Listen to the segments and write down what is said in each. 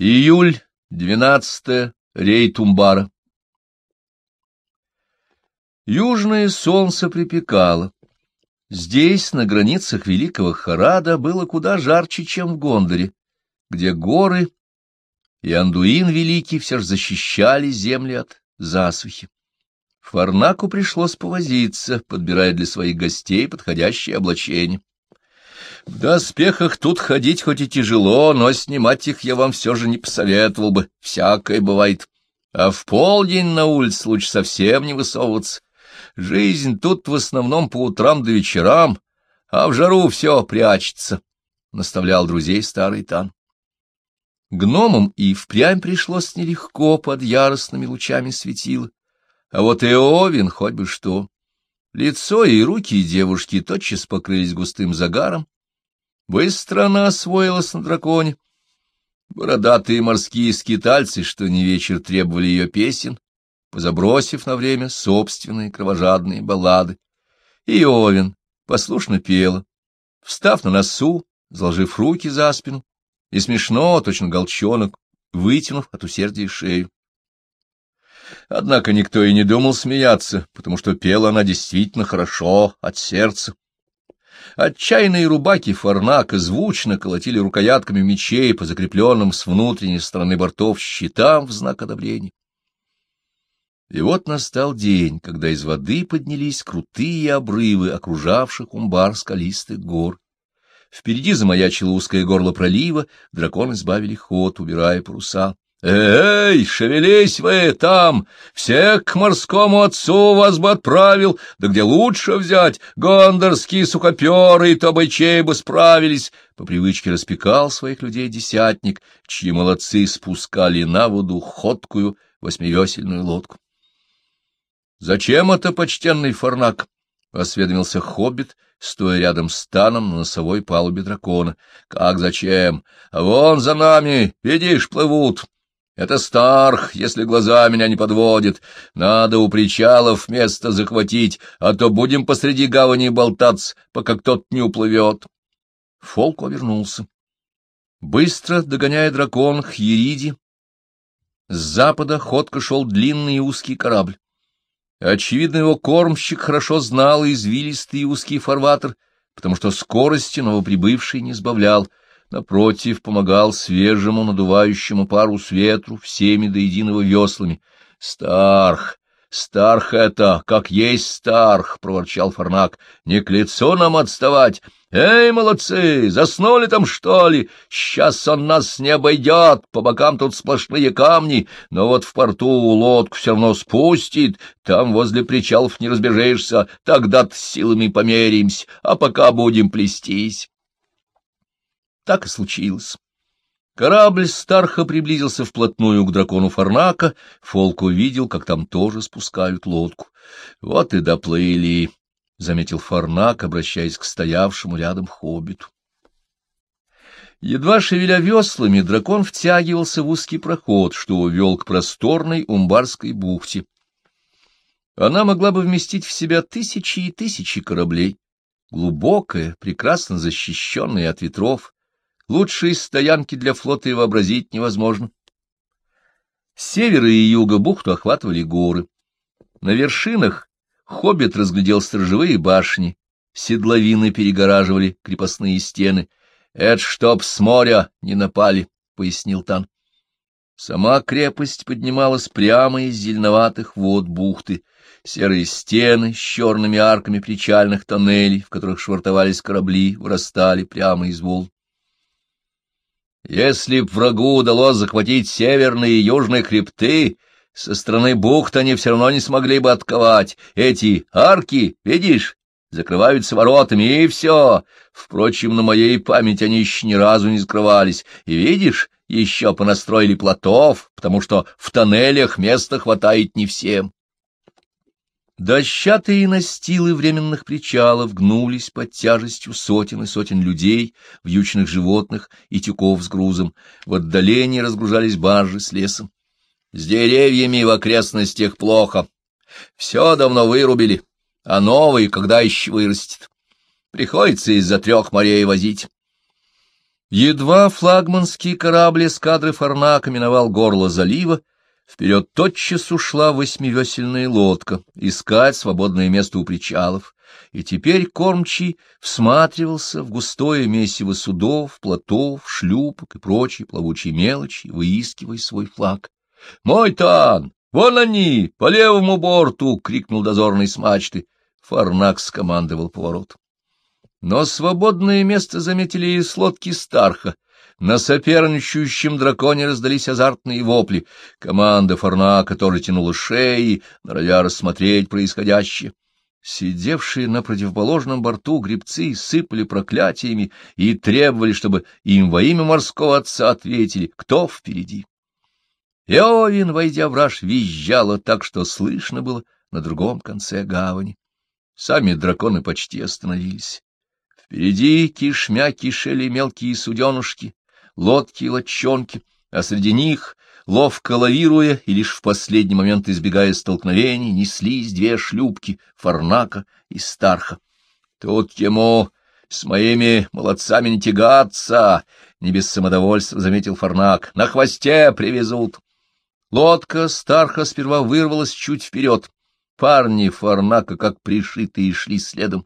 Июль, 12 рейд Умбара. Южное солнце припекало. Здесь, на границах Великого Харада, было куда жарче, чем в Гондоре, где горы и Андуин Великий все же защищали земли от засухи. Фарнаку пришлось повозиться, подбирая для своих гостей подходящее облачение. В доспехах тут ходить хоть и тяжело, но снимать их я вам все же не посоветовал бы, всякое бывает. А в полдень на улице лучше совсем не высовываться. Жизнь тут в основном по утрам до вечерам, а в жару все прячется, — наставлял друзей старый Тан. Гномам и впрямь пришлось нелегко под яростными лучами светила. А вот и Овен хоть бы что. Лицо и руки девушки тотчас покрылись густым загаром, Быстро она освоилась на драконе. Бородатые морские скитальцы, что не вечер требовали ее песен, позабросив на время собственные кровожадные баллады. И Овен послушно пела, встав на носу, заложив руки за спину, и смешно, точно голчонок, вытянув от усердия шею. Однако никто и не думал смеяться, потому что пела она действительно хорошо, от сердца. Отчаянные рубаки Фарнака звучно колотили рукоятками мечей по закрепленным с внутренней стороны бортов щитам в знак одобрения. И вот настал день, когда из воды поднялись крутые обрывы, окружавших умбар скалистых гор. Впереди замаячило узкое горло пролива, драконы сбавили ход, убирая паруса. «Эй, шевелись вы там! Всех к морскому отцу вас бы отправил! Да где лучше взять? Гондорские сухоперы и тобойчей бы справились!» По привычке распекал своих людей десятник, чьи молодцы спускали на воду ходкую восьмивесельную лодку. «Зачем это, почтенный фарнак?» — осведомился хоббит, стоя рядом с таном на носовой палубе дракона. — Как зачем? А вон за нами, видишь, плывут. Это Старх, если глаза меня не подводят. Надо у причалов место захватить, а то будем посреди гавани болтаться, пока кто-то не уплывет. Фолк вернулся. Быстро догоняя дракон Хьериди, с запада ходко шел длинный и узкий корабль. Очевидно, его кормщик хорошо знал извилистый и узкий фарватер, потому что скорости новоприбывший не сбавлял — напротив, помогал свежему надувающему пару ветру всеми до единого веслами. — Старх! Старх это, как есть Старх! — проворчал Фарнак. — Не к лицу нам отставать! Эй, молодцы, заснули там, что ли? Сейчас он нас не обойдет, по бокам тут сплошные камни, но вот в порту лодку все равно спустит, там возле причалов не разбежишься, тогда-то силами померимся, а пока будем плестись. Так и случилось. Корабль Старха приблизился вплотную к дракону Фарнака, Фолк увидел, как там тоже спускают лодку. — Вот и доплыли, — заметил Фарнак, обращаясь к стоявшему рядом хоббиту. Едва шевеля веслами, дракон втягивался в узкий проход, что вел к просторной умбарской бухте. Она могла бы вместить в себя тысячи и тысячи кораблей. Глубокая, прекрасно защищенная от ветров, Лучшие стоянки для флота и вообразить невозможно. С севера и юга бухту охватывали горы. На вершинах хоббит разглядел сторожевые башни, седловины перегораживали крепостные стены. — Это чтоб с моря не напали, — пояснил Тан. Сама крепость поднималась прямо из зеленоватых вод бухты. Серые стены с черными арками причальных тоннелей, в которых швартовались корабли, вырастали прямо из волн. Если б врагу удалось захватить северные и южные хребты, со стороны бухт они все равно не смогли бы отковать. Эти арки, видишь, закрываются воротами, и все. Впрочем, на моей памяти они еще ни разу не закрывались. И видишь, еще понастроили плотов, потому что в тоннелях места хватает не всем. Дощатые настилы временных причалов гнулись под тяжестью сотен и сотен людей, вьючных животных и тюков с грузом. В отдалении разгружались баржи с лесом. С деревьями в окрестностях плохо. Все давно вырубили, а новые когда еще вырастет. Приходится из-за трех морей возить. Едва флагманский корабль эскадры Фарнака миновал горло залива, вперед тотчас ушла восьмивесельная лодка искать свободное место у причалов, и теперь кормчий всматривался в густое месиво судов, плотов, шлюпок и прочей плавучей мелочи, выискивая свой флаг. — Мой тан! Вон они! По левому борту! — крикнул дозорный с мачты. Фарнак скомандовал поворот. Но свободное место заметили и с лодки Старха. На соперничающем драконе раздались азартные вопли. Команда Фарнака тоже тянула шеи, норовя рассмотреть происходящее. Сидевшие на противоположном борту гребцы сыпали проклятиями и требовали, чтобы им во имя морского отца ответили, кто впереди. Иовин, войдя в раж, визжала так, что слышно было на другом конце гавани. Сами драконы почти остановились. Впереди кишмя кишели мелкие суденушки, лодки и лодчонки, а среди них, ловко лавируя и лишь в последний момент избегая столкновений, неслись две шлюпки — Фарнака и Старха. Тут ему с моими молодцами не тягаться, — не без самодовольства заметил Фарнак. — На хвосте привезут. Лодка Старха сперва вырвалась чуть вперед. Парни Фарнака, как пришитые, шли следом.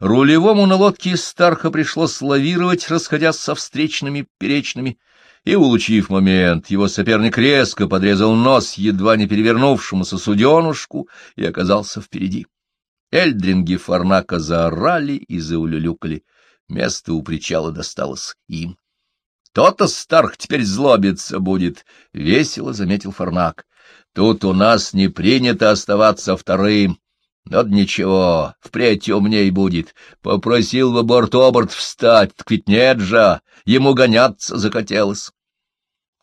Рулевому на лодке Старха пришлось лавировать, расходясь со встречными перечными, и, улучив момент, его соперник резко подрезал нос едва не перевернувшемуся суденушку и оказался впереди. Эльдринги Фарнака заорали и заулюлюкали. Место у причала досталось им. «То-то Старх теперь злобиться будет», — весело заметил Фарнак. «Тут у нас не принято оставаться вторым, но ничего, впредь умней будет. Попросил бы борт-оборт встать, так ведь нет же, ему гоняться захотелось.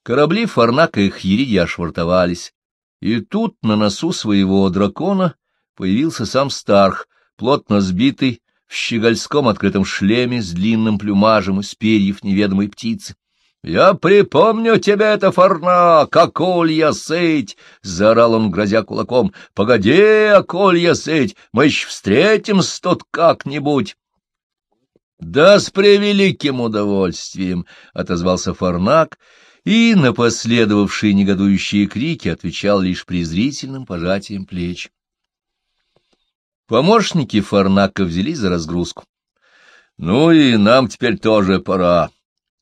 Корабли Фарнака и Хьериди ошвартовались, и тут на носу своего дракона появился сам Старх, плотно сбитый, в щегольском открытом шлеме с длинным плюмажем из перьев неведомой птицы. «Я припомню тебе это, Фарна, Аколья сыть!» — заорал он, грозя кулаком. «Погоди, Аколья сыть, мы еще встретимся тут как-нибудь!» «Да с превеликим удовольствием!» — отозвался Фарнак, и на последовавшие негодующие крики отвечал лишь презрительным пожатием плеч. Помощники Фарнака взялись за разгрузку. «Ну и нам теперь тоже пора»,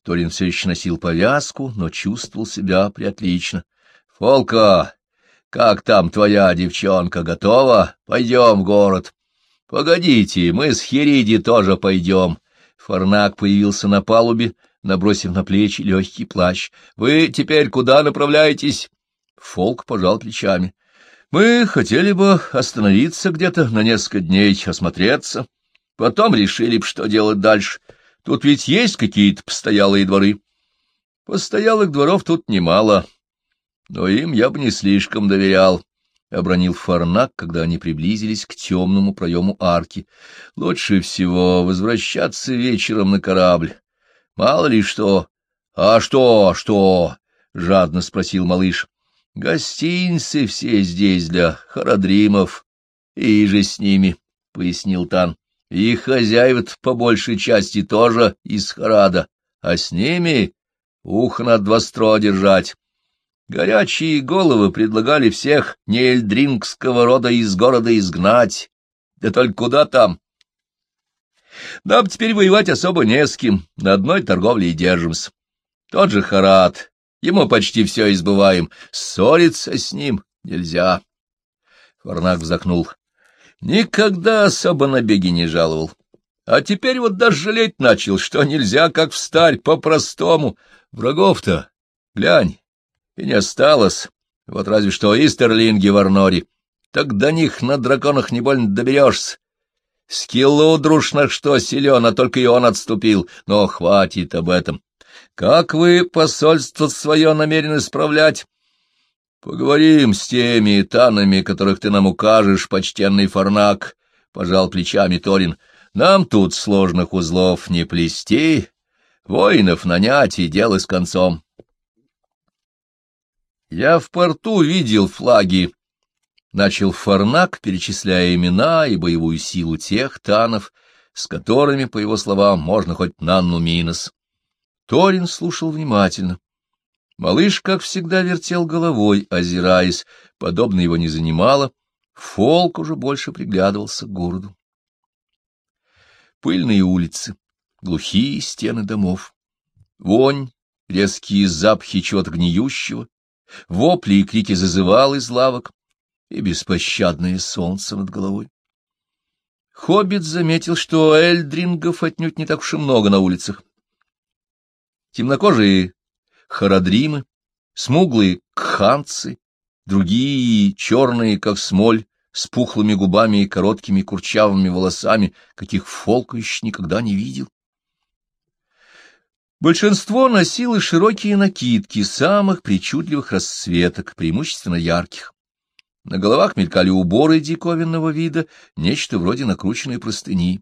Торин все еще носил повязку, но чувствовал себя приотлично. — Фолка, как там твоя девчонка? Готова? Пойдем в город. — Погодите, мы с Хериди тоже пойдем. Фарнак появился на палубе, набросив на плечи легкий плащ. — Вы теперь куда направляетесь? Фолк пожал плечами. — Мы хотели бы остановиться где-то на несколько дней, осмотреться. Потом решили бы, что делать дальше. — Тут ведь есть какие-то постоялые дворы. Постоялых дворов тут немало, но им я бы не слишком доверял, — обронил Фарнак, когда они приблизились к темному проему арки. Лучше всего возвращаться вечером на корабль. Мало ли что. — А что, что? — жадно спросил малыш. — Гостинцы все здесь для харадримов, и же с ними, — пояснил Тан. И хозяева по большей части тоже из Харада, а с ними ухо надо востро держать. Горячие головы предлагали всех неэльдрингского рода из города изгнать. Да только куда там? Нам теперь воевать особо не с кем, на одной торговле и держимся. Тот же Харад, ему почти все избываем, ссориться с ним нельзя. Фарнак вздохнул. Никогда особо на беги не жаловал. А теперь вот даже жалеть начал, что нельзя, как встарь, по-простому. Врагов-то, глянь, и не осталось. Вот разве что истерлинги в Арноре. Так до них на драконах не больно доберешься. Скиллу дружно что силен, а только и он отступил. Но хватит об этом. Как вы посольство свое намерены справлять? Поговорим с теми танами, которых ты нам укажешь, почтенный Фарнак, — пожал плечами Торин. Нам тут сложных узлов не плести, воинов нанять и дело с концом. Я в порту видел флаги, — начал Фарнак, перечисляя имена и боевую силу тех танов, с которыми, по его словам, можно хоть Нанну Минос. Торин слушал внимательно. Малыш, как всегда, вертел головой, озираясь, подобно его не занимало, Фолк уже больше приглядывался к городу. Пыльные улицы, глухие стены домов, вонь, резкие запахи чего-то гниющего, вопли и крики зазывал из лавок и беспощадное солнце над головой. Хоббит заметил, что эльдрингов отнюдь не так уж и много на улицах. Темнокожие харадримы, смуглые кханцы, другие черные, как смоль, с пухлыми губами и короткими курчавыми волосами, каких Фолк еще никогда не видел. Большинство носило широкие накидки самых причудливых расцветок, преимущественно ярких. На головах мелькали уборы диковинного вида, нечто вроде накрученной простыни.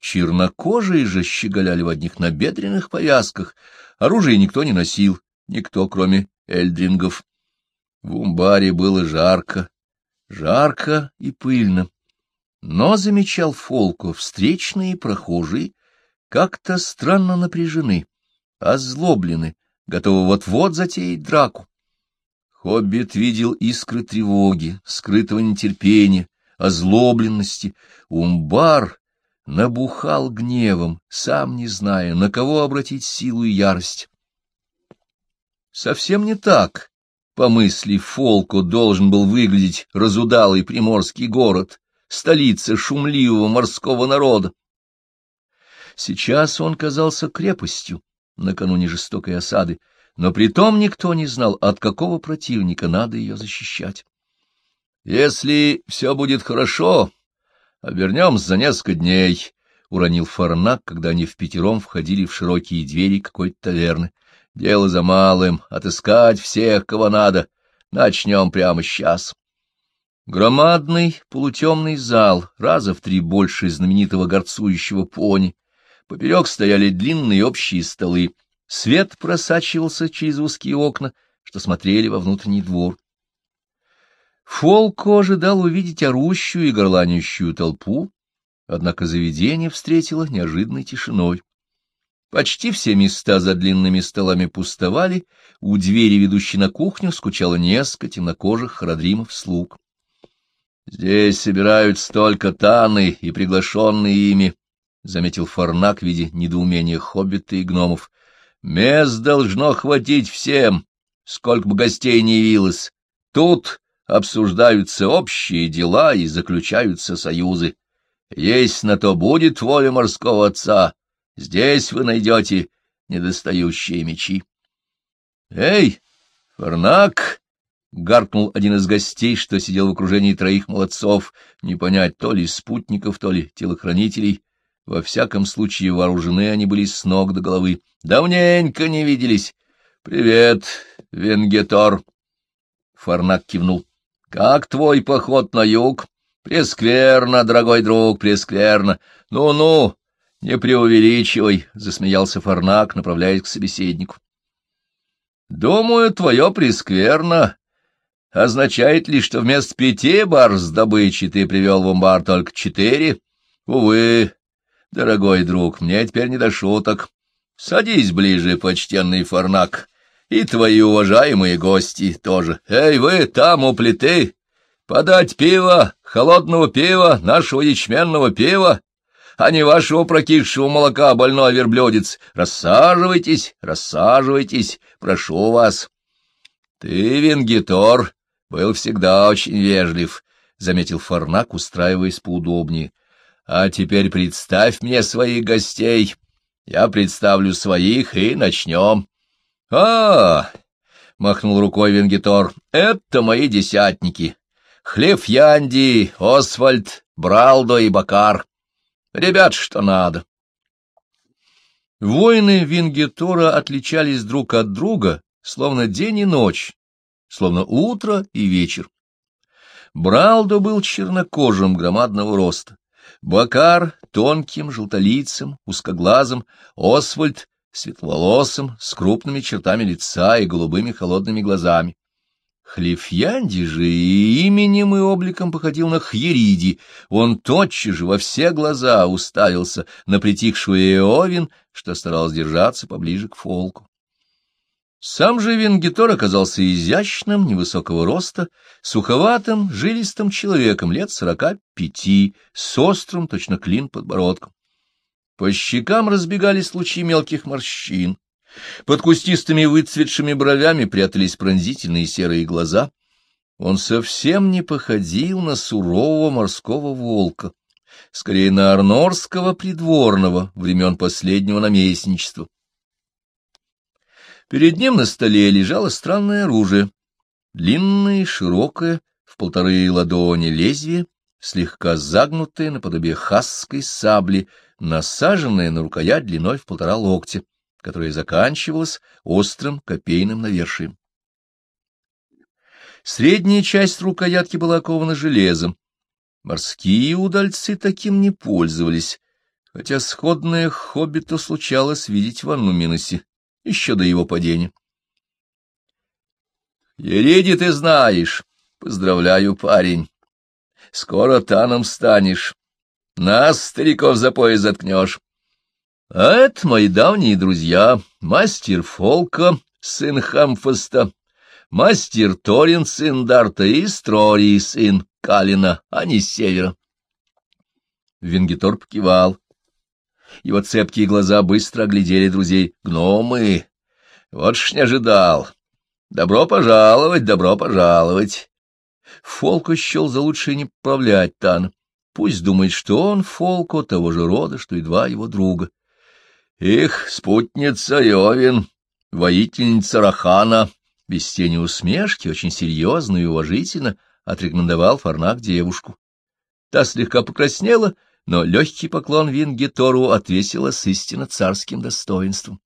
Чернокожие же щеголяли в одних набедренных повязках. Оружие никто не носил, никто, кроме эльдрингов. В умбаре было жарко, жарко и пыльно. Но, замечал Фолко, встречные прохожие как-то странно напряжены, озлоблены, готовы вот-вот затеять драку. Хоббит видел искры тревоги, скрытого нетерпения, озлобленности. Умбар набухал гневом, сам не зная, на кого обратить силу и ярость. Совсем не так, по мысли Фолку, должен был выглядеть разудалый приморский город, столица шумливого морского народа. Сейчас он казался крепостью накануне жестокой осады, но притом никто не знал, от какого противника надо ее защищать. «Если все будет хорошо, обернемся за несколько дней», — уронил Фарнак, когда они в пятером входили в широкие двери какой-то таверны. «Дело за малым — отыскать всех, кого надо. Начнем прямо сейчас». Громадный полутемный зал, раза в три больше знаменитого горцующего пони. Поперек стояли длинные общие столы — Свет просачивался через узкие окна, что смотрели во внутренний двор. Фолко ожидал увидеть орущую и горланищую толпу, однако заведение встретило неожиданной тишиной. Почти все места за длинными столами пустовали, у двери, ведущей на кухню, скучало несколько темнокожих хородримов слуг. Здесь собираются только таны и приглашенные ими, — заметил Фарнак в виде недоумения хоббита и гномов. Мест должно хватить всем, сколько бы гостей не явилось. Тут обсуждаются общие дела и заключаются союзы. Есть на то будет воля морского отца, здесь вы найдете недостающие мечи. — Эй, Фарнак! — гаркнул один из гостей, что сидел в окружении троих молодцов, не понять, то ли спутников, то ли телохранителей. Во всяком случае, вооружены они были с ног до головы. Давненько не виделись. — Привет, Венгетор. Фарнак кивнул. — Как твой поход на юг? — Прескверно, дорогой друг, прескверно. Ну — не преувеличивай, — засмеялся Фарнак, направляясь к собеседнику. — Думаю, твое прескверно означает ли, что вместо пяти бар с добычи ты привел в амбар только четыре? Увы, Дорогой друг, мне теперь не до шуток. Садись ближе, почтенный фарнак, и твои уважаемые гости тоже. Эй, вы там у плиты! Подать пиво, холодного пива, нашего ячменного пива, а не вашего прокисшего молока, больной верблюдец. Рассаживайтесь, рассаживайтесь, прошу вас. Ты, Венгитор, был всегда очень вежлив, — заметил Фарнак, устраиваясь поудобнее. А теперь представь мне своих гостей. Я представлю своих, и начнем. — А, — махнул рукой Венгитор, — это мои десятники. Хлев Янди, Освальд, Бралдо и Бакар. Ребят, что надо. Воины Вингитора отличались друг от друга, словно день и ночь, словно утро и вечер. Бралдо был чернокожим громадного роста. Бакар тонким, желтолицым, узкоглазым, Освальд светловолосым, с крупными чертами лица и голубыми холодными глазами. Хлифьянди же и именем и обликом походил на Хьериди. Он тотчас же во все глаза уставился на притихшую Иовин, что старался держаться поближе к фолку. Сам же Венгитор оказался изящным, невысокого роста, суховатым, жилистым человеком лет сорока пяти, с острым, точно клин, подбородком. По щекам разбегались лучи мелких морщин. Под кустистыми выцветшими бровями прятались пронзительные серые глаза. Он совсем не походил на сурового морского волка, скорее на арнорского придворного времен последнего наместничества. Перед ним на столе лежало странное оружие, длинное, широкое, в полторы ладони лезвие, слегка загнутое наподобие хасской сабли, насаженное на рукоять длиной в полтора локтя которая заканчивалась острым копейным навершием. Средняя часть рукоятки была окована железом. Морские удальцы таким не пользовались, хотя сходное хоббиту случалось видеть в Аннуминосе еще до его падения. — Ереди ты знаешь. Поздравляю, парень. Скоро таном станешь. Нас, стариков, за пояс заткнешь. А это мои давние друзья, мастер Фолка, сын Хамфаста, мастер Торин, сын Дарта и Строри, сын Калина, они с севера. Венгитор покивал. Его цепкие глаза быстро оглядели друзей. Гномы! Вот ж не ожидал. Добро пожаловать, добро пожаловать. Фолку счел за лучшее не поправлять Тан. Пусть думает, что он Фолко того же рода, что и два его друга. Их спутница Йовин, воительница Рахана, без тени усмешки, очень серьезно и уважительно отрекомендовал Фарнак девушку. Та слегка покраснела, но легкий поклон Вингетору отвесила с истинно царским достоинством.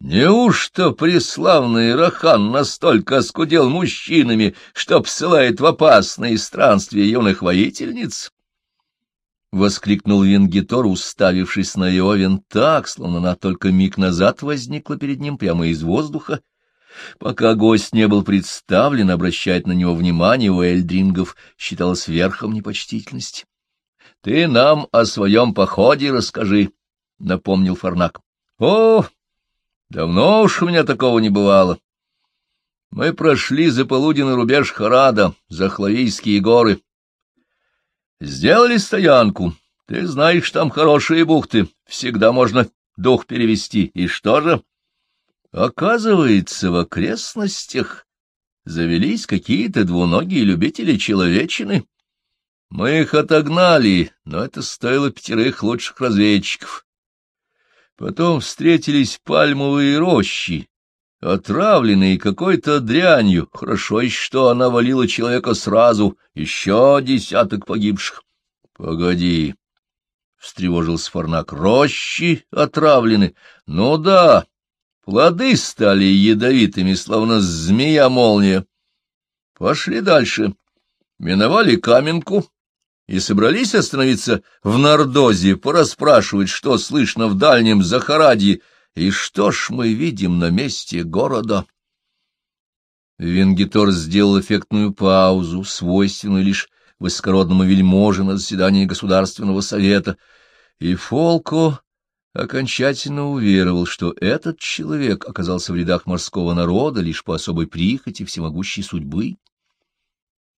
Неужто преславный Рахан настолько оскудел мужчинами, что посылает в опасные странствия юных воительниц? — воскликнул Венгитор, уставившись на Иовен так, словно она только миг назад возникла перед ним прямо из воздуха. Пока гость не был представлен, обращать на него внимание у эльдрингов считалось верхом непочтительности. — Ты нам о своем походе расскажи, — напомнил Фарнак. — О, давно уж у меня такого не бывало. Мы прошли за полуденный рубеж Харада, за Хлавийские горы, Сделали стоянку. Ты знаешь, там хорошие бухты. Всегда можно дух перевести. И что же? Оказывается, в окрестностях завелись какие-то двуногие любители человечины. Мы их отогнали, но это стоило пятерых лучших разведчиков. Потом встретились пальмовые рощи, отравленные какой-то дрянью. Хорошо еще, что она валила человека сразу, еще десяток погибших. — Погоди, — встревожился Фарнак, — рощи отравлены. Ну да, плоды стали ядовитыми, словно змея-молния. Пошли дальше. Миновали каменку и собрались остановиться в Нордозе, порасспрашивать, что слышно в дальнем Захарадье, и что ж мы видим на месте города? Венгитор сделал эффектную паузу, свойственную лишь высокородному вельможе на заседании Государственного совета, и Фолко окончательно уверовал, что этот человек оказался в рядах морского народа лишь по особой прихоти всемогущей судьбы.